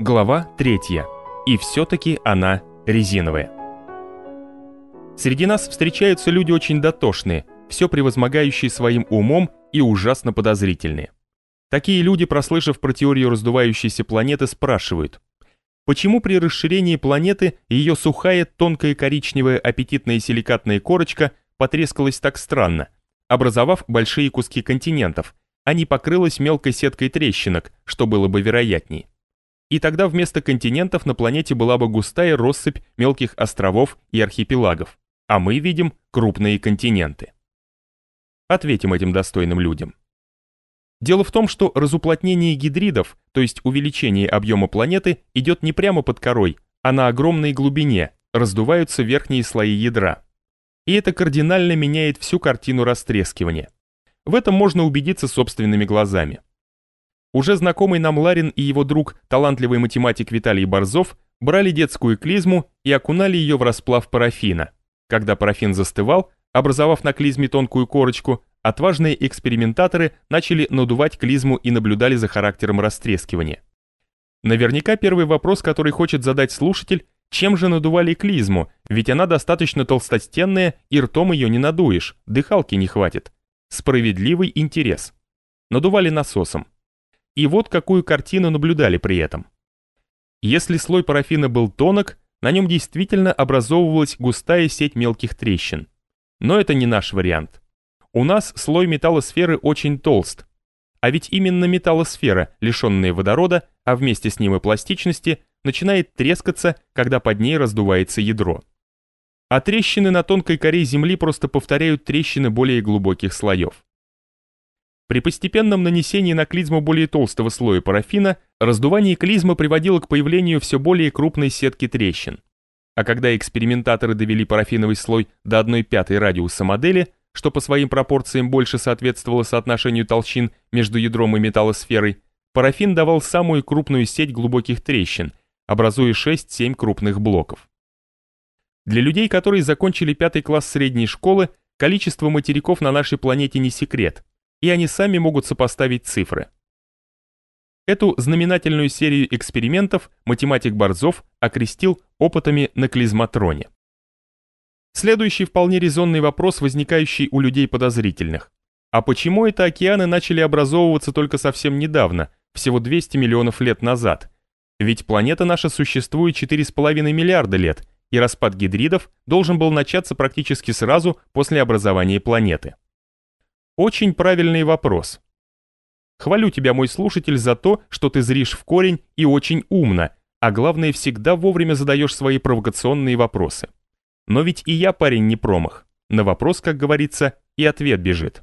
Глава 3. И все-таки она резиновая. Среди нас встречаются люди очень дотошные, все превозмогающие своим умом и ужасно подозрительные. Такие люди, прослышав про теорию раздувающейся планеты, спрашивают, почему при расширении планеты ее сухая, тонкая коричневая аппетитная силикатная корочка потрескалась так странно, образовав большие куски континентов, а не покрылась мелкой сеткой трещинок, что было бы вероятнее и тогда вместо континентов на планете была бы густая россыпь мелких островов и архипелагов, а мы видим крупные континенты. Ответим этим достойным людям. Дело в том, что разуплотнение гидридов, то есть увеличение объема планеты, идет не прямо под корой, а на огромной глубине, раздуваются верхние слои ядра. И это кардинально меняет всю картину растрескивания. В этом можно убедиться собственными глазами. Уже знакомый нам Ларин и его друг, талантливый математик Виталий Борзов, брали детскую клизму и окунали ее в расплав парафина. Когда парафин застывал, образовав на клизме тонкую корочку, отважные экспериментаторы начали надувать клизму и наблюдали за характером растрескивания. Наверняка первый вопрос, который хочет задать слушатель, чем же надували клизму, ведь она достаточно толстостенная и ртом ее не надуешь, дыхалки не хватит. Справедливый интерес. Надували насосом. И вот какую картину наблюдали при этом. Если слой парафина был тонок, на нем действительно образовывалась густая сеть мелких трещин. Но это не наш вариант. У нас слой металлосферы очень толст. А ведь именно металлосфера, лишенная водорода, а вместе с ним и пластичности, начинает трескаться, когда под ней раздувается ядро. А трещины на тонкой коре Земли просто повторяют трещины более глубоких слоев. При постепенном нанесении на клизму более толстого слоя парафина раздувание клизмы приводило к появлению все более крупной сетки трещин. А когда экспериментаторы довели парафиновый слой до 1 пятой радиуса модели, что по своим пропорциям больше соответствовало соотношению толщин между ядром и металлосферой, парафин давал самую крупную сеть глубоких трещин, образуя 6-7 крупных блоков. Для людей, которые закончили пятый класс средней школы, количество материков на нашей планете не секрет – и они сами могут сопоставить цифры. Эту знаменательную серию экспериментов математик Борзов окрестил опытами на клизматроне. Следующий вполне резонный вопрос, возникающий у людей подозрительных. А почему это океаны начали образовываться только совсем недавно, всего 200 миллионов лет назад? Ведь планета наша существует 4,5 миллиарда лет, и распад гидридов должен был начаться практически сразу после образования планеты. Очень правильный вопрос. Хвалю тебя, мой слушатель, за то, что ты зришь в корень и очень умно, а главное, всегда вовремя задаешь свои провокационные вопросы. Но ведь и я парень не промах. На вопрос, как говорится, и ответ бежит.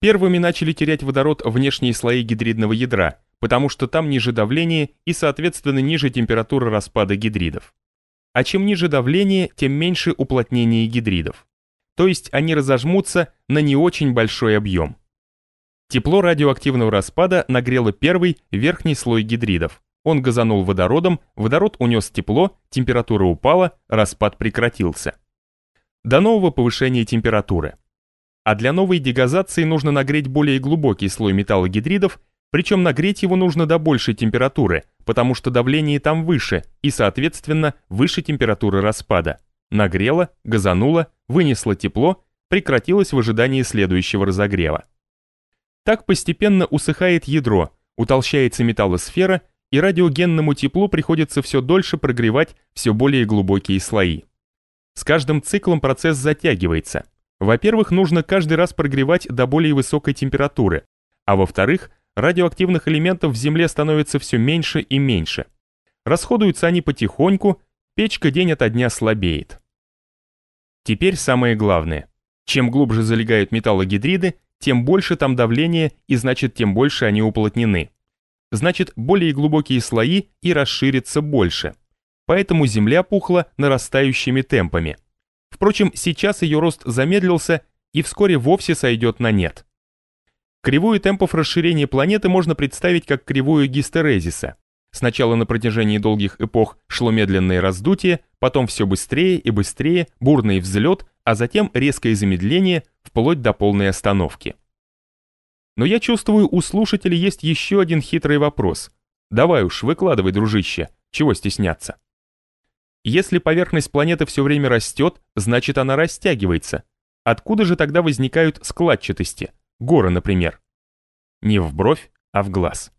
Первыми начали терять водород внешние слои гидридного ядра, потому что там ниже давление и, соответственно, ниже температура распада гидридов. А чем ниже давление, тем меньше уплотнение гидридов то есть они разожмутся на не очень большой объем. Тепло радиоактивного распада нагрело первый верхний слой гидридов. Он газанул водородом, водород унес тепло, температура упала, распад прекратился. До нового повышения температуры. А для новой дегазации нужно нагреть более глубокий слой металлогидридов, причем нагреть его нужно до большей температуры, потому что давление там выше и, соответственно, выше температуры распада. Нагрело, газануло, вынесло тепло, прекратилось в ожидании следующего разогрева. Так постепенно усыхает ядро, утолщается металлосфера, и радиогенному теплу приходится все дольше прогревать все более глубокие слои. С каждым циклом процесс затягивается. Во-первых, нужно каждый раз прогревать до более высокой температуры, а во-вторых, радиоактивных элементов в Земле становится все меньше и меньше. Расходуются они потихоньку, печка день ото дня слабеет. Теперь самое главное. Чем глубже залегают металлогидриды, тем больше там давление и значит тем больше они уплотнены. Значит более глубокие слои и расширятся больше. Поэтому Земля пухла нарастающими темпами. Впрочем, сейчас ее рост замедлился и вскоре вовсе сойдет на нет. Кривую темпов расширения планеты можно представить как кривую гистерезиса. Сначала на протяжении долгих эпох шло медленное раздутие, потом все быстрее и быстрее, бурный взлет, а затем резкое замедление, вплоть до полной остановки. Но я чувствую, у слушателей есть еще один хитрый вопрос. Давай уж, выкладывай, дружище, чего стесняться. Если поверхность планеты все время растет, значит она растягивается. Откуда же тогда возникают складчатости? Горы, например. Не в бровь, а в глаз.